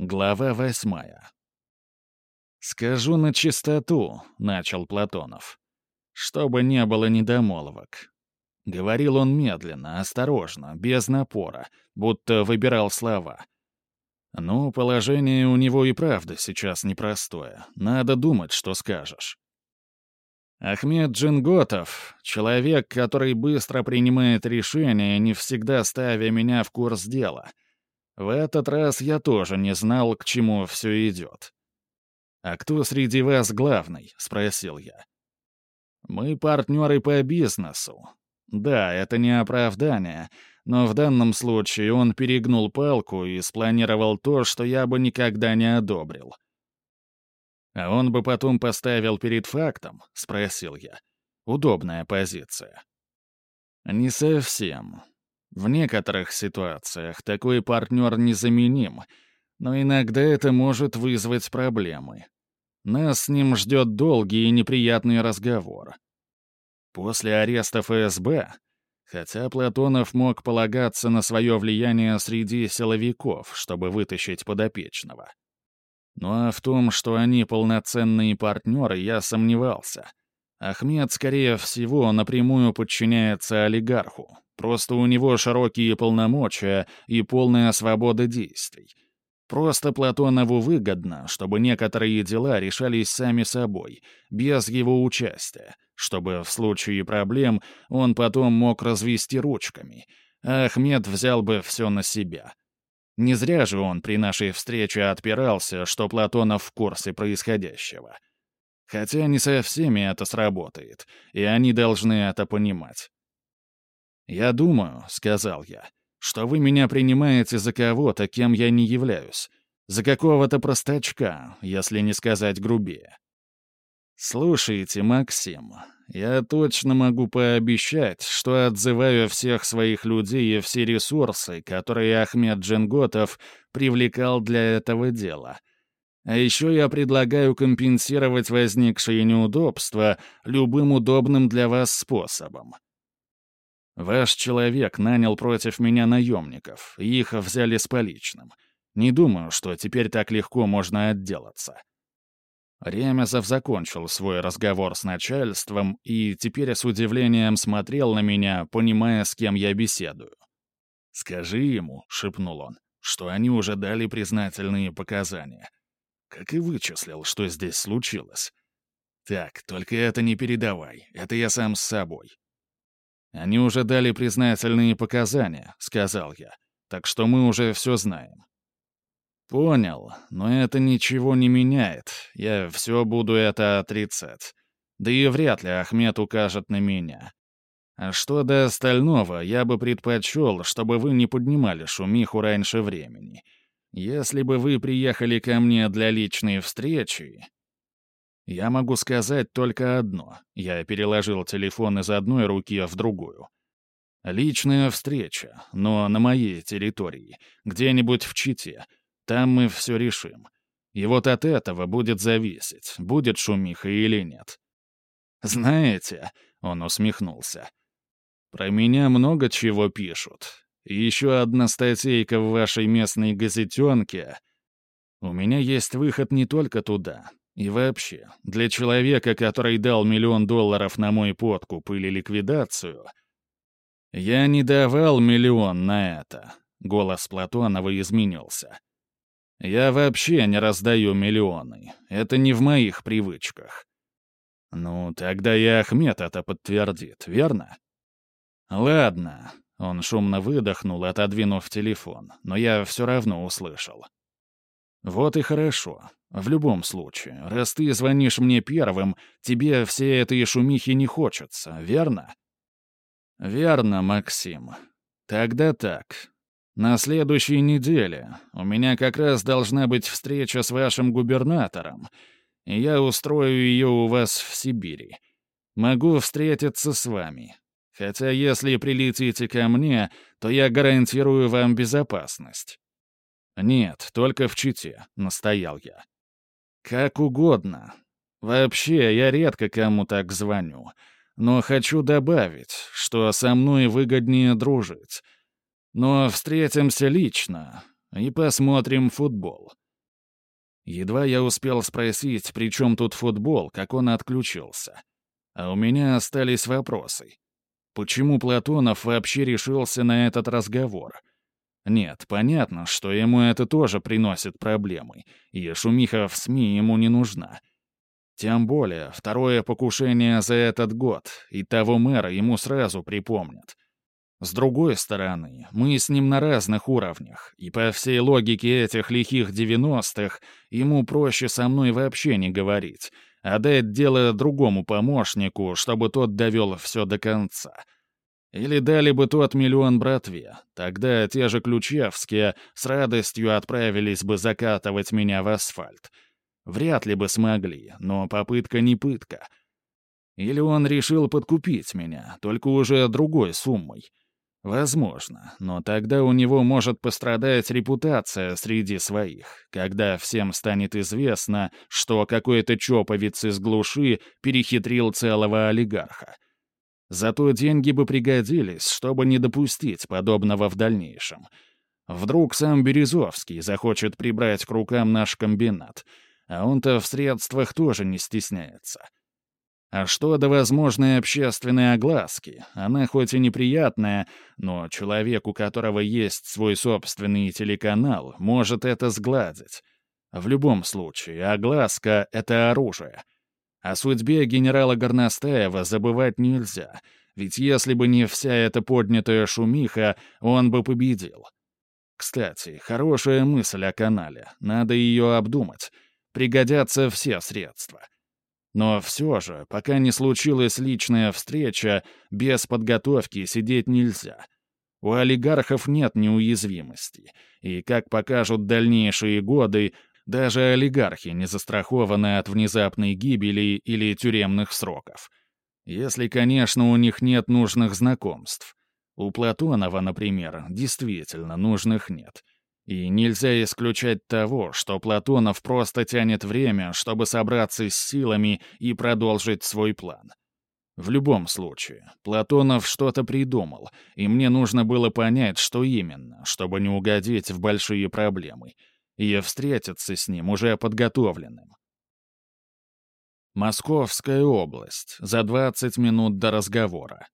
Глава восьмая. «Скажу на чистоту», — начал Платонов. «Чтобы не было недомолвок». Говорил он медленно, осторожно, без напора, будто выбирал слова. «Ну, положение у него и правда сейчас непростое. Надо думать, что скажешь». Ахмед Джинготов — человек, который быстро принимает решения, не всегда ставя меня в курс дела — в этот раз я тоже не знал, к чему все идет. «А кто среди вас главный?» — спросил я. «Мы партнеры по бизнесу. Да, это не оправдание, но в данном случае он перегнул палку и спланировал то, что я бы никогда не одобрил». «А он бы потом поставил перед фактом?» — спросил я. «Удобная позиция». «Не совсем. В некоторых ситуациях такой партнер незаменим, но иногда это может вызвать проблемы. Нас с ним ждет долгий и неприятный разговор. После ареста ФСБ, хотя Платонов мог полагаться на свое влияние среди силовиков, чтобы вытащить подопечного. Ну а в том, что они полноценные партнеры, я сомневался. Ахмед, скорее всего, напрямую подчиняется олигарху, Просто у него широкие полномочия и полная свобода действий. Просто Платонову выгодно, чтобы некоторые дела решались сами собой, без его участия, чтобы в случае проблем он потом мог развести ручками, а Ахмед взял бы все на себя. Не зря же он при нашей встрече отпирался, что Платонов в курсе происходящего. Хотя не со всеми это сработает, и они должны это понимать. «Я думаю», — сказал я, — «что вы меня принимаете за кого-то, кем я не являюсь. За какого-то простачка, если не сказать грубее». «Слушайте, Максим, я точно могу пообещать, что отзываю всех своих людей и все ресурсы, которые Ахмед Дженготов привлекал для этого дела. А еще я предлагаю компенсировать возникшие неудобства любым удобным для вас способом. Ваш человек нанял против меня наемников, и их взяли с поличным. Не думаю, что теперь так легко можно отделаться». Ремезов закончил свой разговор с начальством и теперь с удивлением смотрел на меня, понимая, с кем я беседую. «Скажи ему», — шепнул он, — «что они уже дали признательные показания. Как и вычислил, что здесь случилось. Так, только это не передавай, это я сам с собой. «Они уже дали признательные показания», — сказал я. «Так что мы уже все знаем». «Понял, но это ничего не меняет. Я все буду это отрицать. Да и вряд ли Ахмед укажет на меня. А что до остального, я бы предпочел, чтобы вы не поднимали шумиху раньше времени. Если бы вы приехали ко мне для личной встречи, я могу сказать только одно. Я переложил телефон из одной руки в другую. Личная встреча, но на моей территории, где-нибудь в Чите. Там мы все решим. И вот от этого будет зависеть, будет шумиха или нет. «Знаете», — он усмехнулся, — «про меня много чего пишут. Еще одна статейка в вашей местной газетенке. У меня есть выход не только туда, и вообще, для человека, который дал миллион долларов на мой подкуп или ликвидацию... Я не давал миллион на это. Голос Платонова изменился. Я вообще не раздаю миллионы. Это не в моих привычках. Ну, тогда и Ахмед это подтвердит, верно? Ладно. Он шумно выдохнул, отодвинув телефон, но я все равно услышал. Вот и хорошо. В любом случае, раз ты звонишь мне первым, тебе всей этой шумихи не хочется, верно? Верно, Максим. Тогда так. На следующей неделе у меня как раз должна быть встреча с вашим губернатором, и я устрою ее у вас в Сибири. Могу встретиться с вами. Хотя если прилетите ко мне, то я гарантирую вам безопасность. «Нет, только в Чите», — настоял я. «Как угодно. Вообще, я редко кому так звоню. Но хочу добавить, что со мной выгоднее дружить. Но встретимся лично и посмотрим футбол. Едва я успел спросить, при чем тут футбол, как он отключился. А у меня остались вопросы. Почему Платонов вообще решился на этот разговор? Нет, понятно, что ему это тоже приносит проблемы, и шумиха в СМИ ему не нужна. Тем более, второе покушение за этот год, и того мэра ему сразу припомнят — с другой стороны, мы с ним на разных уровнях, и по всей логике этих лихих девяностых ему проще со мной вообще не говорить, а дать дело другому помощнику, чтобы тот довел все до конца. Или дали бы тот миллион братве, тогда те же Ключевские с радостью отправились бы закатывать меня в асфальт. Вряд ли бы смогли, но попытка не пытка. Или он решил подкупить меня, только уже другой суммой — Возможно, но тогда у него может пострадать репутация среди своих, когда всем станет известно, что какой-то чоповец из глуши перехитрил целого олигарха. Зато деньги бы пригодились, чтобы не допустить подобного в дальнейшем. Вдруг сам Березовский захочет прибрать к рукам наш комбинат, а он-то в средствах тоже не стесняется. А что до возможной общественной огласки? Она хоть и неприятная, но человек, у которого есть свой собственный телеканал, может это сгладить. В любом случае, огласка — это оружие. О судьбе генерала Горностаева забывать нельзя, ведь если бы не вся эта поднятая шумиха, он бы победил. Кстати, хорошая мысль о канале, надо ее обдумать. Пригодятся все средства. Но все же, пока не случилась личная встреча, без подготовки сидеть нельзя. У олигархов нет неуязвимости, и, как покажут дальнейшие годы, даже олигархи не застрахованы от внезапной гибели или тюремных сроков. Если, конечно, у них нет нужных знакомств. У Платонова, например, действительно нужных нет — и нельзя исключать того, что Платонов просто тянет время, чтобы собраться с силами и продолжить свой план. В любом случае, Платонов что-то придумал, и мне нужно было понять, что именно, чтобы не угодить в большие проблемы, и встретиться с ним уже подготовленным. Московская область. За 20 минут до разговора.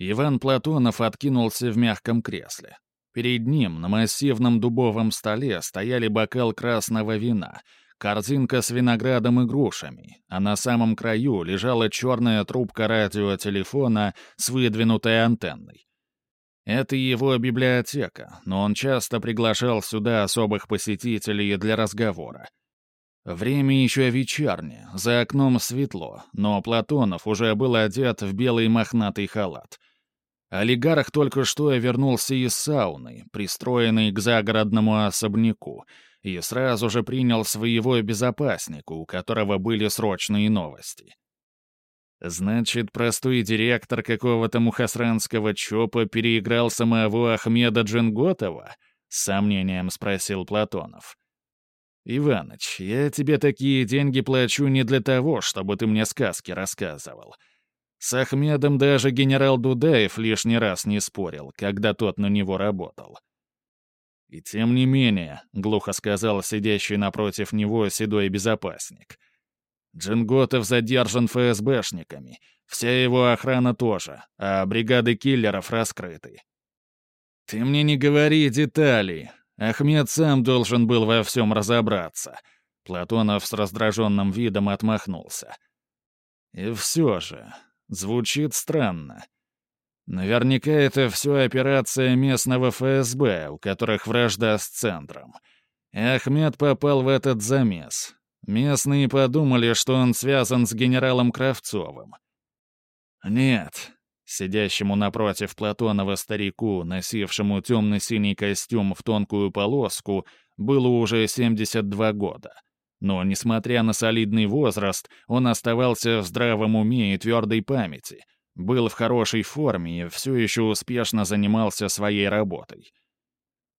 Иван Платонов откинулся в мягком кресле. Перед ним на массивном дубовом столе стояли бокал красного вина, корзинка с виноградом и грушами, а на самом краю лежала черная трубка радиотелефона с выдвинутой антенной. Это его библиотека, но он часто приглашал сюда особых посетителей для разговора. Время еще вечернее, за окном светло, но Платонов уже был одет в белый мохнатый халат — Олигарх только что вернулся из сауны, пристроенной к загородному особняку, и сразу же принял своего безопасника, у которого были срочные новости. Значит, простой директор какого-то мухасранского ЧОПа переиграл самого Ахмеда Джинготова? С сомнением спросил Платонов. «Иваныч, я тебе такие деньги плачу не для того, чтобы ты мне сказки рассказывал. С Ахмедом даже генерал Дудаев лишний раз не спорил, когда тот на него работал. «И тем не менее», — глухо сказал сидящий напротив него седой безопасник, «Джинготов задержан ФСБшниками, вся его охрана тоже, а бригады киллеров раскрыты». «Ты мне не говори деталей. Ахмед сам должен был во всем разобраться». Платонов с раздраженным видом отмахнулся. «И все же, Звучит странно. Наверняка это все операция местного ФСБ, у которых вражда с центром. И Ахмед попал в этот замес. Местные подумали, что он связан с генералом Кравцовым. Нет, сидящему напротив Платонова старику, носившему темно-синий костюм в тонкую полоску, было уже 72 года. Но, несмотря на солидный возраст, он оставался в здравом уме и твердой памяти, был в хорошей форме и все еще успешно занимался своей работой.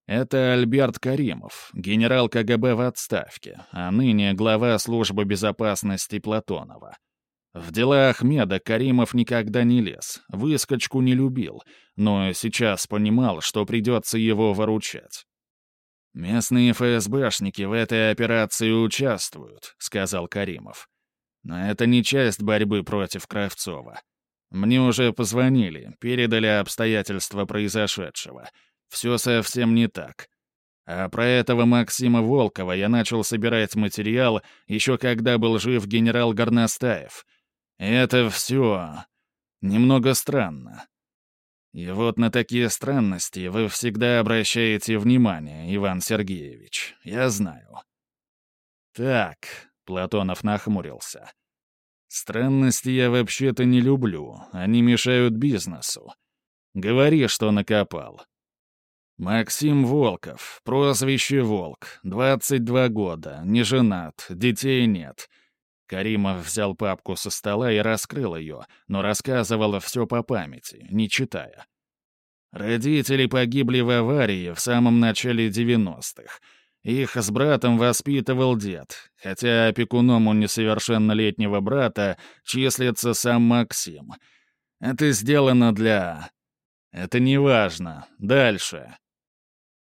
Это Альберт Каримов, генерал КГБ в отставке, а ныне глава службы безопасности Платонова. В дела Ахмеда Каримов никогда не лез, выскочку не любил, но сейчас понимал, что придется его выручать. «Местные ФСБшники в этой операции участвуют», — сказал Каримов. «Но это не часть борьбы против Кравцова. Мне уже позвонили, передали обстоятельства произошедшего. Все совсем не так. А про этого Максима Волкова я начал собирать материал еще когда был жив генерал Горностаев. это все немного странно. И вот на такие странности вы всегда обращаете внимание, Иван Сергеевич. Я знаю. Так, Платонов нахмурился. Странности я вообще-то не люблю, они мешают бизнесу. Говори, что накопал. Максим Волков, прозвище Волк, 22 года, не женат, детей нет. Каримов взял папку со стола и раскрыл ее, но рассказывал все по памяти, не читая. Родители погибли в аварии в самом начале 90-х — их с братом воспитывал дед, хотя опекуном у несовершеннолетнего брата числится сам Максим. Это сделано для... Это не важно. Дальше.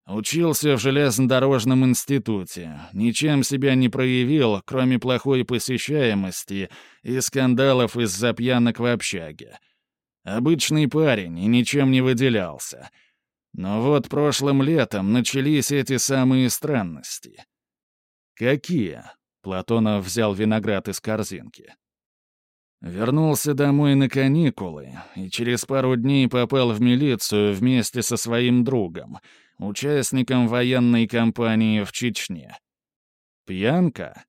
Учился в железнодорожном институте, ничем себя не проявил, кроме плохой посещаемости и скандалов из-за пьянок в общаге. Обычный парень и ничем не выделялся — но вот прошлым летом начались эти самые странности. Какие? Платонов взял виноград из корзинки. Вернулся домой на каникулы и через пару дней попал в милицию вместе со своим другом, участником военной кампании в Чечне. Пьянка?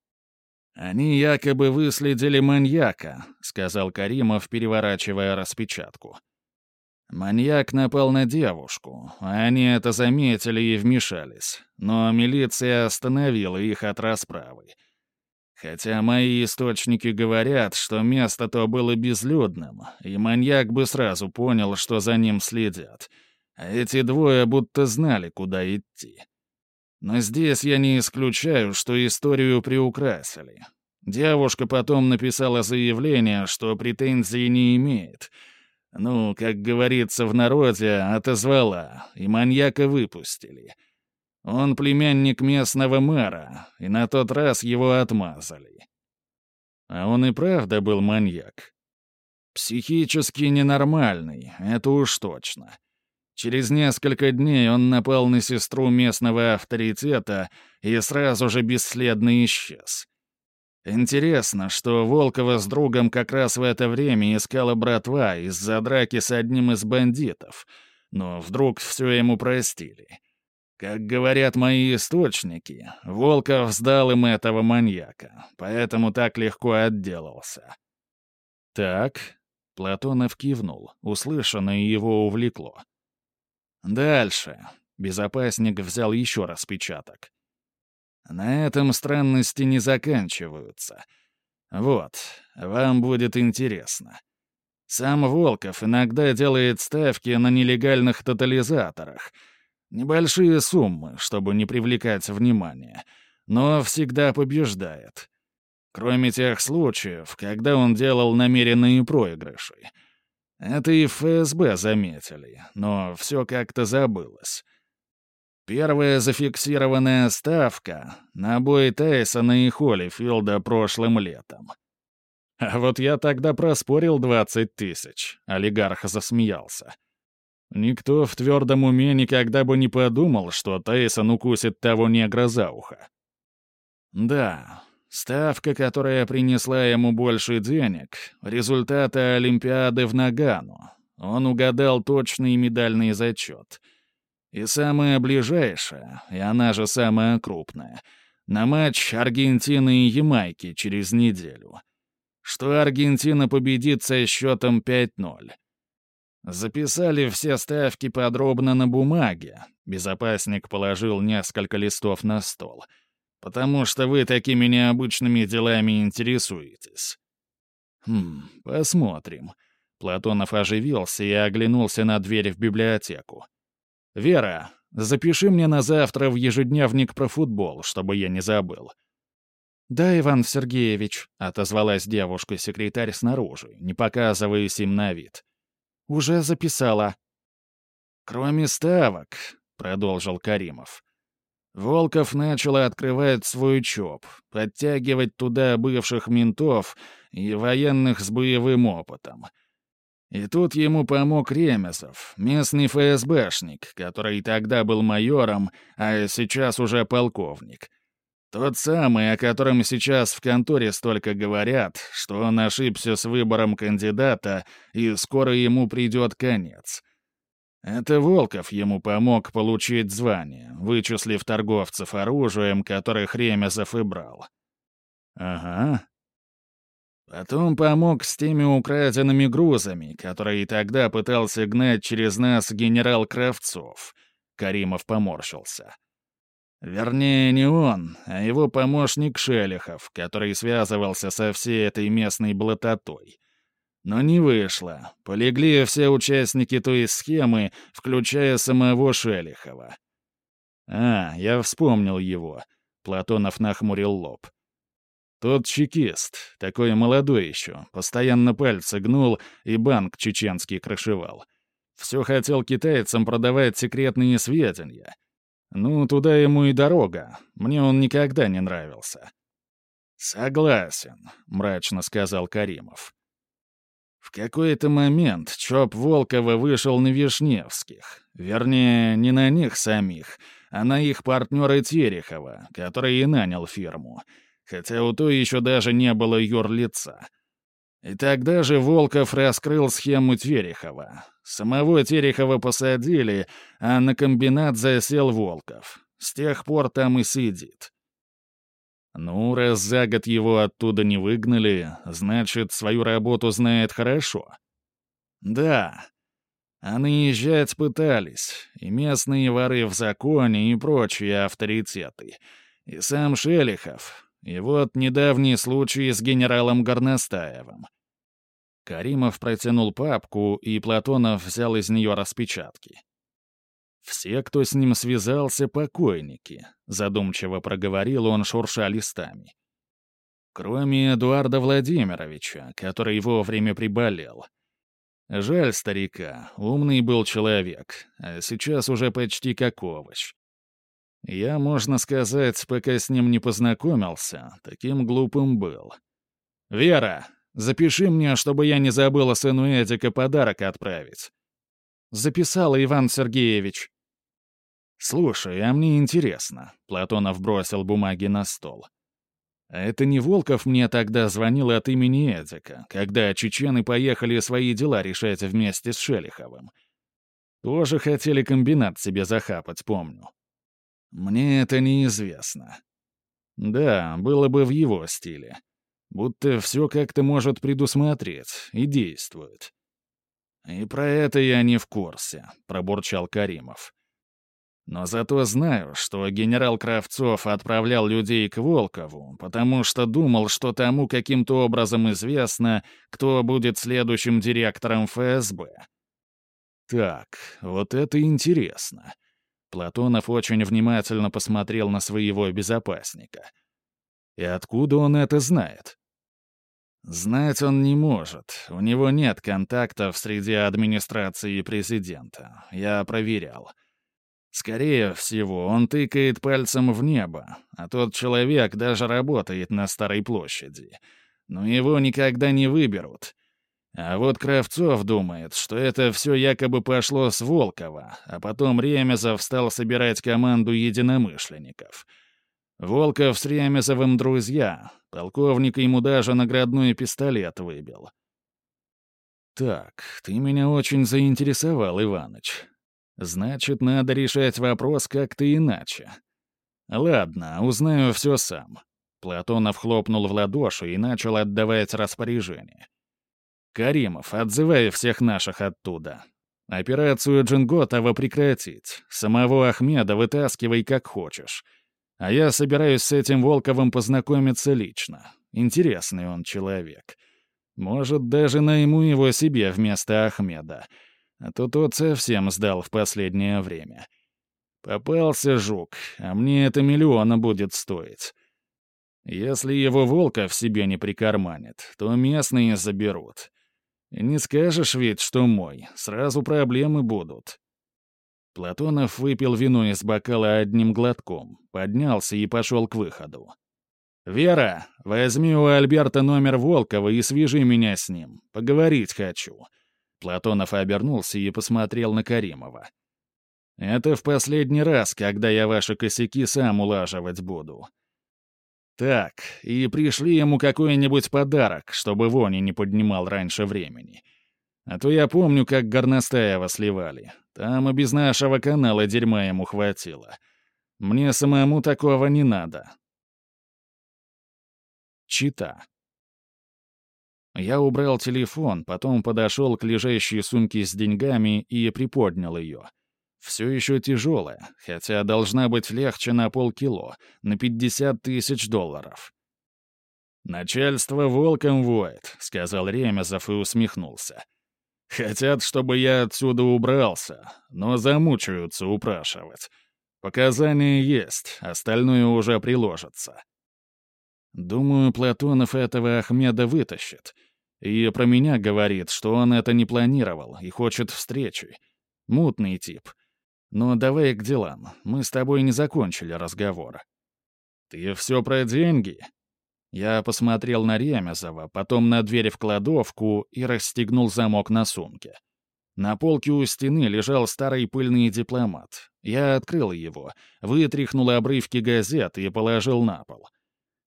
Они якобы выследили маньяка, сказал Каримов, переворачивая распечатку. Маньяк напал на девушку. Они это заметили и вмешались. Но милиция остановила их от расправы. Хотя мои источники говорят, что место то было безлюдным, и маньяк бы сразу понял, что за ним следят. Эти двое будто знали, куда идти. Но здесь я не исключаю, что историю приукрасили. Девушка потом написала заявление, что претензий не имеет — ну, как говорится в народе, отозвала, и маньяка выпустили. Он племянник местного мэра, и на тот раз его отмазали. А он и правда был маньяк. Психически ненормальный, это уж точно. Через несколько дней он напал на сестру местного авторитета и сразу же бесследно исчез. Интересно, что Волкова с другом как раз в это время искала братва из-за драки с одним из бандитов, но вдруг все ему простили. Как говорят мои источники, Волков сдал им этого маньяка, поэтому так легко отделался. «Так», — Платонов кивнул, услышанное его увлекло. «Дальше». Безопасник взял еще распечаток. На этом странности не заканчиваются. Вот, вам будет интересно. Сам Волков иногда делает ставки на нелегальных тотализаторах. Небольшие суммы, чтобы не привлекать внимания, но всегда побеждает. Кроме тех случаев, когда он делал намеренные проигрыши. Это и ФСБ заметили, но все как-то забылось. Первая зафиксированная ставка — на бой Тайсона и Холлифилда прошлым летом. А вот я тогда проспорил 20 тысяч, олигарх засмеялся. Никто в твердом уме никогда бы не подумал, что Тайсон укусит того негра за ухо. Да, ставка, которая принесла ему больше денег — результаты Олимпиады в Нагану. Он угадал точный медальный зачет — и самая ближайшая, и она же самая крупная, на матч Аргентины и Ямайки через неделю. Что Аргентина победит со счетом 5-0. Записали все ставки подробно на бумаге. Безопасник положил несколько листов на стол. Потому что вы такими необычными делами интересуетесь. Хм, посмотрим. Платонов оживился и оглянулся на дверь в библиотеку. «Вера, запиши мне на завтра в ежедневник про футбол, чтобы я не забыл». «Да, Иван Сергеевич», — отозвалась девушка-секретарь снаружи, не показываясь им на вид. «Уже записала». «Кроме ставок», — продолжил Каримов. Волков начал открывать свой ЧОП, подтягивать туда бывших ментов и военных с боевым опытом. И тут ему помог Ремезов, местный ФСБшник, который тогда был майором, а сейчас уже полковник. Тот самый, о котором сейчас в конторе столько говорят, что он ошибся с выбором кандидата, и скоро ему придет конец — это Волков ему помог получить звание, вычислив торговцев оружием, которых Ремезов и брал. Ага. Потом помог с теми украденными грузами, которые тогда пытался гнать через нас генерал Кравцов. Каримов поморщился. Вернее, не он, а его помощник Шелихов, который связывался со всей этой местной блатотой. Но не вышло. Полегли все участники той схемы, включая самого Шелихова. «А, я вспомнил его», — Платонов нахмурил лоб. Тот чекист, такой молодой еще, постоянно пальцы гнул и банк чеченский крышевал. Все хотел китайцам продавать секретные сведения. Ну, туда ему и дорога. Мне он никогда не нравился. «Согласен», — мрачно сказал Каримов. В какой-то момент ЧОП Волкова вышел на Вишневских. Вернее, не на них самих, а на их партнера Терехова, который и нанял фирму. Хотя у той еще даже не было юрлица. И тогда же Волков раскрыл схему Терехова. Самого Терехова посадили, а на комбинат засел Волков. С тех пор там и сидит. Ну, раз за год его оттуда не выгнали, значит, свою работу знает хорошо. Да. А наезжать пытались, и местные воры в законе, и прочие авторитеты. И сам Шелихов. И вот недавний случай с генералом Горностаевым. Каримов протянул папку, и Платонов взял из нее распечатки. «Все, кто с ним связался, покойники», — задумчиво проговорил он, шурша листами. «Кроме Эдуарда Владимировича, который вовремя приболел. Жаль старика, умный был человек, а сейчас уже почти как овощ. Я, можно сказать, пока с ним не познакомился, таким глупым был. «Вера, запиши мне, чтобы я не забыла сыну Эдика подарок отправить». «Записала, Иван Сергеевич», «Слушай, а мне интересно», — Платонов бросил бумаги на стол. «А это не Волков мне тогда звонил от имени Эдика, когда чечены поехали свои дела решать вместе с Шелиховым. Тоже хотели комбинат себе захапать, помню. Мне это неизвестно. Да, было бы в его стиле. Будто все как-то может предусмотреть и действует. «И про это я не в курсе», — пробурчал Каримов. Но зато знаю, что генерал Кравцов отправлял людей к Волкову, потому что думал, что тому каким-то образом известно, кто будет следующим директором ФСБ. Так, вот это интересно. Платонов очень внимательно посмотрел на своего безопасника. И откуда он это знает? Знать он не может. У него нет контактов среди администрации президента. Я проверял. Скорее всего, он тыкает пальцем в небо, а тот человек даже работает на Старой площади. Но его никогда не выберут. А вот Кравцов думает, что это все якобы пошло с Волкова, а потом Ремезов стал собирать команду единомышленников. Волков с Ремезовым друзья. Полковник ему даже наградной пистолет выбил. «Так, ты меня очень заинтересовал, Иваныч. Значит, надо решать вопрос как-то иначе. Ладно, узнаю все сам. Платонов хлопнул в ладоши и начал отдавать распоряжение. «Каримов, отзывай всех наших оттуда. Операцию Джинготова прекратить. Самого Ахмеда вытаскивай как хочешь. А я собираюсь с этим Волковым познакомиться лично. Интересный он человек. Может, даже найму его себе вместо Ахмеда а то тот совсем сдал в последнее время. Попался жук, а мне это миллиона будет стоить. Если его волка в себе не прикарманит, то местные заберут. не скажешь ведь, что мой, сразу проблемы будут. Платонов выпил вино из бокала одним глотком, поднялся и пошел к выходу. «Вера, возьми у Альберта номер Волкова и свяжи меня с ним. Поговорить хочу». Платонов обернулся и посмотрел на Каримова. «Это в последний раз, когда я ваши косяки сам улаживать буду. Так, и пришли ему какой-нибудь подарок, чтобы вони не поднимал раньше времени. А то я помню, как Горностаева сливали. Там и без нашего канала дерьма ему хватило. Мне самому такого не надо. Чита. Я убрал телефон, потом подошел к лежащей сумке с деньгами и приподнял ее. Все еще тяжелая, хотя должна быть легче на полкило, на 50 тысяч долларов. «Начальство волком воет», — сказал Ремезов и усмехнулся. «Хотят, чтобы я отсюда убрался, но замучаются упрашивать. Показания есть, остальное уже приложится». Думаю, Платонов этого Ахмеда вытащит. И про меня говорит, что он это не планировал и хочет встречи. Мутный тип. Но давай к делам. Мы с тобой не закончили разговор. Ты все про деньги? Я посмотрел на Ремезова, потом на дверь в кладовку и расстегнул замок на сумке. На полке у стены лежал старый пыльный дипломат. Я открыл его, вытряхнул обрывки газет и положил на пол.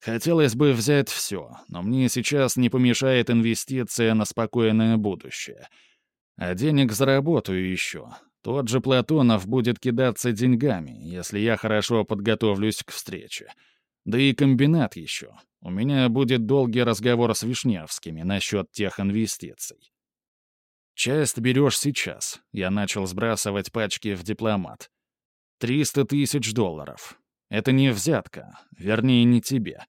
Хотелось бы взять все, но мне сейчас не помешает инвестиция на спокойное будущее. А денег заработаю еще. Тот же Платонов будет кидаться деньгами, если я хорошо подготовлюсь к встрече. Да и комбинат еще. У меня будет долгий разговор с Вишневскими насчет тех инвестиций. Часть берешь сейчас. Я начал сбрасывать пачки в дипломат. Триста тысяч долларов. Это не взятка, вернее, не тебе.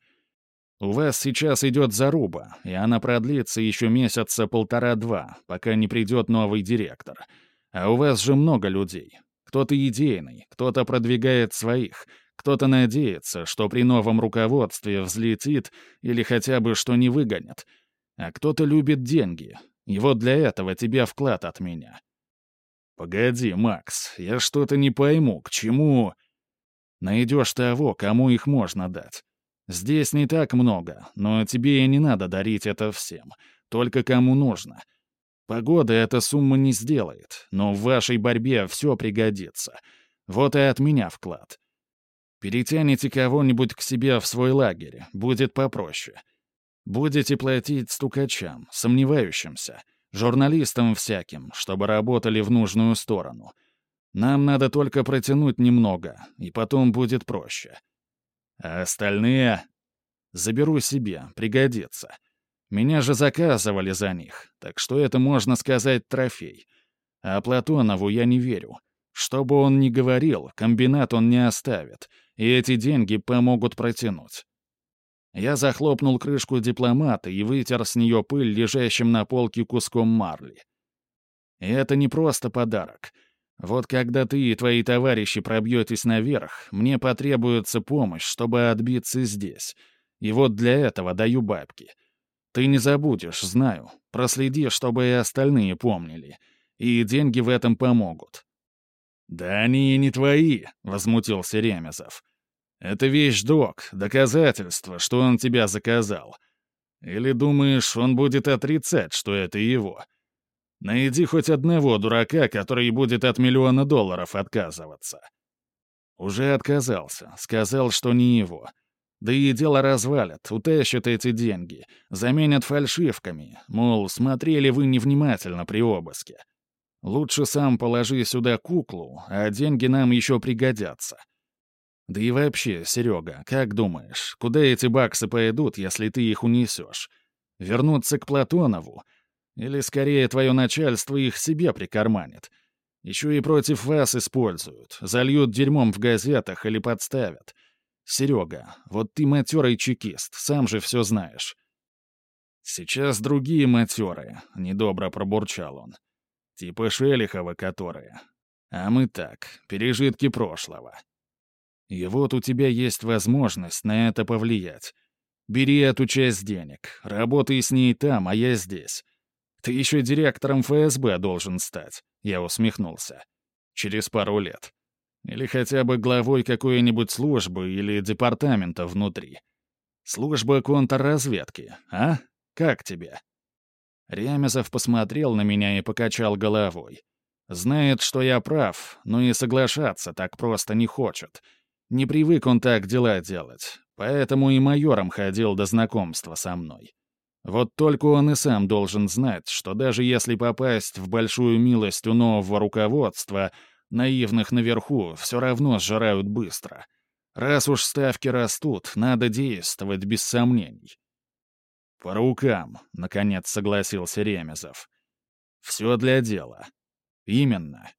У вас сейчас идет заруба, и она продлится еще месяца полтора-два, пока не придет новый директор. А у вас же много людей. Кто-то идейный, кто-то продвигает своих, кто-то надеется, что при новом руководстве взлетит или хотя бы что не выгонят. А кто-то любит деньги. И вот для этого тебе вклад от меня. Погоди, Макс, я что-то не пойму, к чему... Найдешь того, кому их можно дать. Здесь не так много, но тебе и не надо дарить это всем, только кому нужно. Погода эта сумма не сделает, но в вашей борьбе все пригодится. Вот и от меня вклад. Перетяните кого-нибудь к себе в свой лагерь, будет попроще. Будете платить стукачам, сомневающимся, журналистам всяким, чтобы работали в нужную сторону — нам надо только протянуть немного, и потом будет проще. А остальные заберу себе, пригодится. Меня же заказывали за них, так что это, можно сказать, трофей. А Платонову я не верю. Что бы он ни говорил, комбинат он не оставит, и эти деньги помогут протянуть. Я захлопнул крышку дипломата и вытер с нее пыль лежащим на полке куском марли. И это не просто подарок — вот когда ты и твои товарищи пробьетесь наверх, мне потребуется помощь, чтобы отбиться здесь. И вот для этого даю бабки. Ты не забудешь, знаю. Проследи, чтобы и остальные помнили. И деньги в этом помогут». «Да они и не твои», — возмутился Ремезов. «Это вещдок, доказательство, что он тебя заказал. Или думаешь, он будет отрицать, что это его?» Найди хоть одного дурака, который будет от миллиона долларов отказываться. Уже отказался, сказал, что не его. Да и дело развалят, утащат эти деньги, заменят фальшивками, мол, смотрели вы невнимательно при обыске. Лучше сам положи сюда куклу, а деньги нам еще пригодятся. Да и вообще, Серега, как думаешь, куда эти баксы пойдут, если ты их унесешь? Вернуться к Платонову — или, скорее, твое начальство их себе прикарманит. Еще и против вас используют, зальют дерьмом в газетах или подставят. Серега, вот ты матерый чекист, сам же все знаешь. Сейчас другие матерые, — недобро пробурчал он. Типа Шелихова которые. А мы так, пережитки прошлого. И вот у тебя есть возможность на это повлиять. Бери эту часть денег, работай с ней там, а я здесь. Ты еще директором ФСБ должен стать», — я усмехнулся. через пару лет. Или хотя бы главой какой-нибудь службы или департамента внутри. Служба контрразведки, а? Как тебе?» Ремезов посмотрел на меня и покачал головой. Знает, что я прав, но и соглашаться так просто не хочет. Не привык он так дела делать, поэтому и майором ходил до знакомства со мной. Вот только он и сам должен знать, что даже если попасть в большую милость у нового руководства, наивных наверху все равно сжирают быстро. Раз уж ставки растут, надо действовать без сомнений. «По рукам», — наконец согласился Ремезов. «Все для дела». «Именно».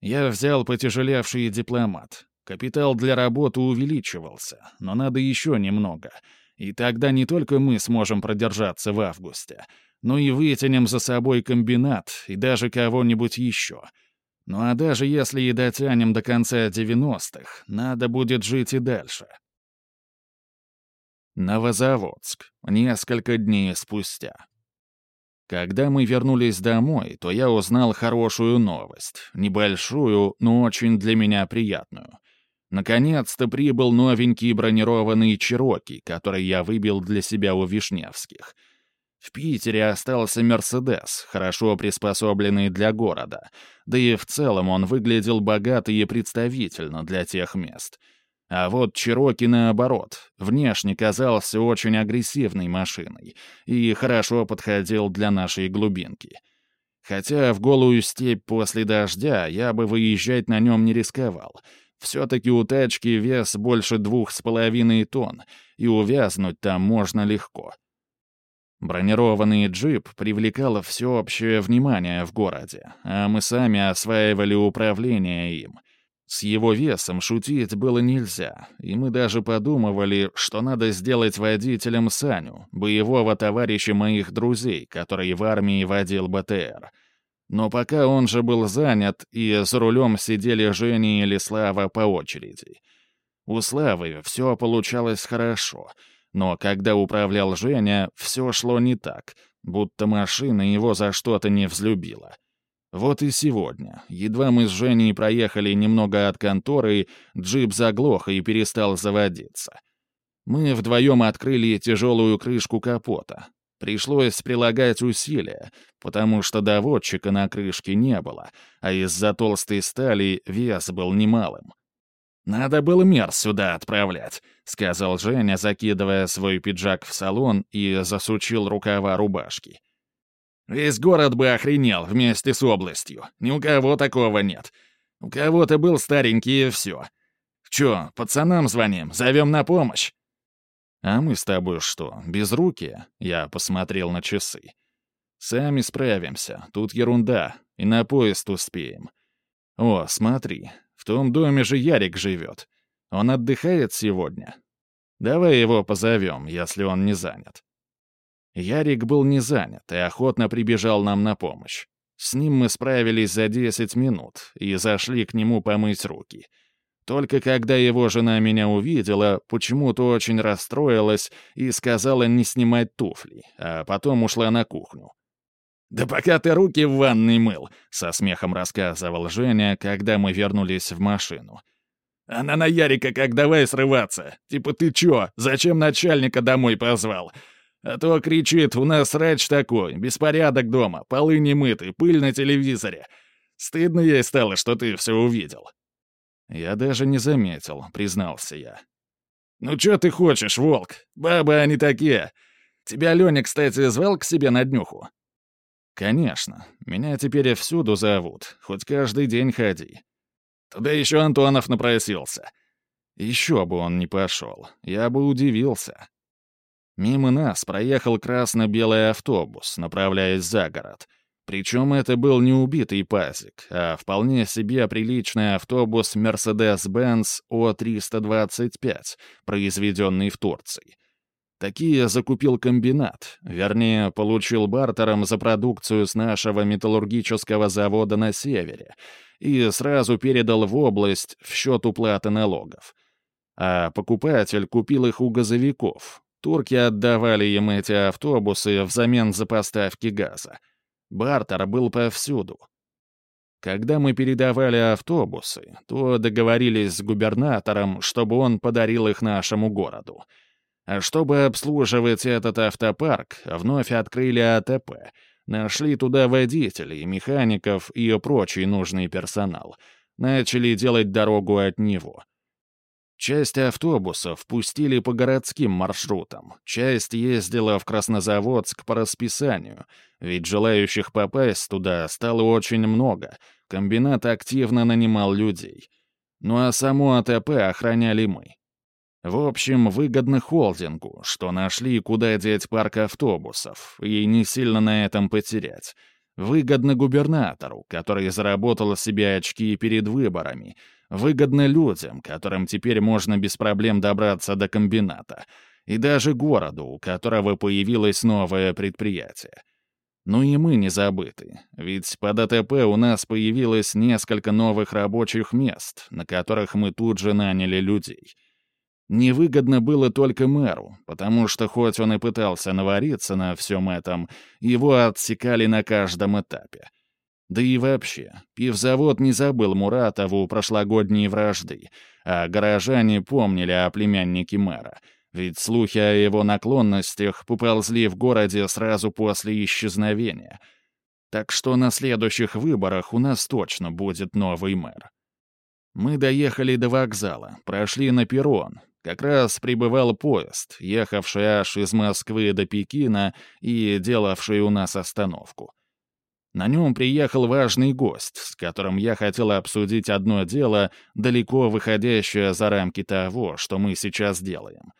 Я взял потяжелевший дипломат. Капитал для работы увеличивался, но надо еще немного — и тогда не только мы сможем продержаться в августе, но и вытянем за собой комбинат и даже кого-нибудь еще. Ну а даже если и дотянем до конца 90-х, надо будет жить и дальше. Новозаводск. Несколько дней спустя. Когда мы вернулись домой, то я узнал хорошую новость. Небольшую, но очень для меня приятную. Наконец-то прибыл новенький бронированный «Чироки», который я выбил для себя у Вишневских. В Питере остался «Мерседес», хорошо приспособленный для города, да и в целом он выглядел богато и представительно для тех мест. А вот «Чироки» наоборот, внешне казался очень агрессивной машиной и хорошо подходил для нашей глубинки. Хотя в голую степь после дождя я бы выезжать на нем не рисковал — все-таки у тачки вес больше двух с половиной тонн, и увязнуть там можно легко. Бронированный джип привлекал всеобщее внимание в городе, а мы сами осваивали управление им. С его весом шутить было нельзя, и мы даже подумывали, что надо сделать водителем Саню, боевого товарища моих друзей, который в армии водил БТР — но пока он же был занят, и за рулем сидели Женя или Слава по очереди. У Славы все получалось хорошо, но когда управлял Женя, все шло не так, будто машина его за что-то не взлюбила. Вот и сегодня. Едва мы с Женей проехали немного от конторы, джип заглох и перестал заводиться. Мы вдвоем открыли тяжелую крышку капота. Пришлось прилагать усилия, потому что доводчика на крышке не было, а из-за толстой стали вес был немалым. «Надо было мер сюда отправлять», — сказал Женя, закидывая свой пиджак в салон и засучил рукава рубашки. «Весь город бы охренел вместе с областью. Ни у кого такого нет. У кого-то был старенький и все. Чё, пацанам звоним, зовем на помощь?» «А мы с тобой что, без руки?» Я посмотрел на часы. «Сами справимся, тут ерунда, и на поезд успеем. О, смотри, в том доме же Ярик живет. Он отдыхает сегодня. Давай его позовем, если он не занят». Ярик был не занят и охотно прибежал нам на помощь. С ним мы справились за 10 минут и зашли к нему помыть руки — только когда его жена меня увидела, почему-то очень расстроилась и сказала не снимать туфли, а потом ушла на кухню. «Да пока ты руки в ванной мыл», — со смехом рассказывал Женя, когда мы вернулись в машину. «Она на Ярика как давай срываться. Типа ты чё, зачем начальника домой позвал? А то кричит, у нас срач такой, беспорядок дома, полы не мыты, пыль на телевизоре. Стыдно ей стало, что ты все увидел». «Я даже не заметил», — признался я. «Ну что ты хочешь, волк? Бабы они такие. Тебя Леня, кстати, звал к себе на днюху?» «Конечно. Меня теперь всюду зовут. Хоть каждый день ходи». «Туда еще Антонов напросился». «Еще бы он не пошел. Я бы удивился». Мимо нас проехал красно-белый автобус, направляясь за город — причем это был не убитый пазик, а вполне себе приличный автобус Mercedes-Benz O325, произведенный в Турции. Такие закупил комбинат, вернее, получил бартером за продукцию с нашего металлургического завода на севере и сразу передал в область в счет уплаты налогов. А покупатель купил их у газовиков. Турки отдавали им эти автобусы взамен за поставки газа. Бартер был повсюду. когда мы передавали автобусы, то договорились с губернатором, чтобы он подарил их нашему городу. А чтобы обслуживать этот автопарк, вновь открыли АТП, нашли туда водителей, механиков и прочий нужный персонал. Начали делать дорогу от него — Часть автобусов пустили по городским маршрутам, часть ездила в Краснозаводск по расписанию, ведь желающих попасть туда стало очень много, комбинат активно нанимал людей. Ну а само АТП охраняли мы. В общем, выгодно холдингу, что нашли, куда деть парк автобусов, и не сильно на этом потерять. Выгодно губернатору, который заработал себе очки перед выборами — Выгодно людям, которым теперь можно без проблем добраться до комбината, и даже городу, у которого появилось новое предприятие. Ну и мы не забыты, ведь под АТП у нас появилось несколько новых рабочих мест, на которых мы тут же наняли людей. Невыгодно было только мэру, потому что хоть он и пытался навариться на всем этом, его отсекали на каждом этапе. Да и вообще, пивзавод не забыл Муратову прошлогодней вражды, а горожане помнили о племяннике мэра, ведь слухи о его наклонностях поползли в городе сразу после исчезновения. Так что на следующих выборах у нас точно будет новый мэр. Мы доехали до вокзала, прошли на перрон. Как раз прибывал поезд, ехавший аж из Москвы до Пекина и делавший у нас остановку. На нем приехал важный гость, с которым я хотел обсудить одно дело, далеко выходящее за рамки того, что мы сейчас делаем.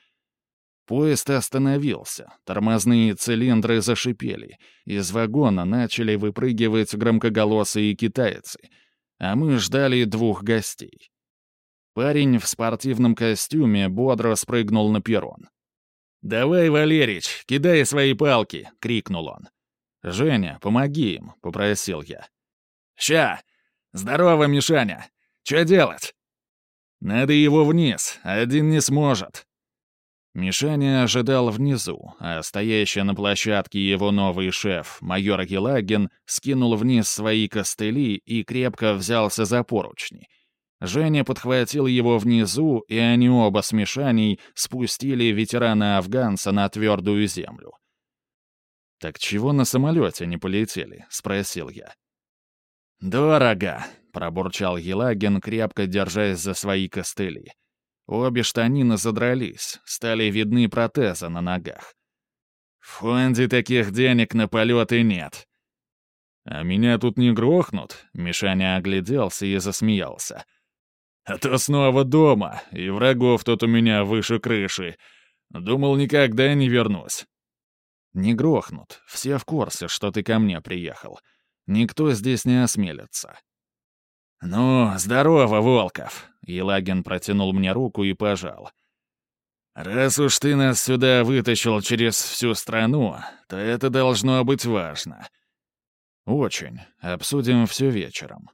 Поезд остановился, тормозные цилиндры зашипели, из вагона начали выпрыгивать громкоголосые китайцы, а мы ждали двух гостей. Парень в спортивном костюме бодро спрыгнул на перрон. «Давай, Валерич, кидай свои палки!» — крикнул он. «Женя, помоги им», — попросил я. «Ща! Здорово, Мишаня! Что делать?» «Надо его вниз, один не сможет». Мишаня ожидал внизу, а стоящий на площадке его новый шеф, майор Елагин, скинул вниз свои костыли и крепко взялся за поручни. Женя подхватил его внизу, и они оба с Мишаней спустили ветерана-афганца на твердую землю. «Так чего на самолете не полетели?» — спросил я. «Дорого!» — пробурчал Елагин, крепко держась за свои костыли. Обе штанины задрались, стали видны протезы на ногах. «В фонде таких денег на полеты нет». «А меня тут не грохнут?» — Мишаня огляделся и засмеялся. «А то снова дома, и врагов тут у меня выше крыши. Думал, никогда не вернусь». Не грохнут, все в курсе, что ты ко мне приехал. Никто здесь не осмелится». «Ну, здорово, Волков!» — Елагин протянул мне руку и пожал. «Раз уж ты нас сюда вытащил через всю страну, то это должно быть важно». «Очень. Обсудим все вечером».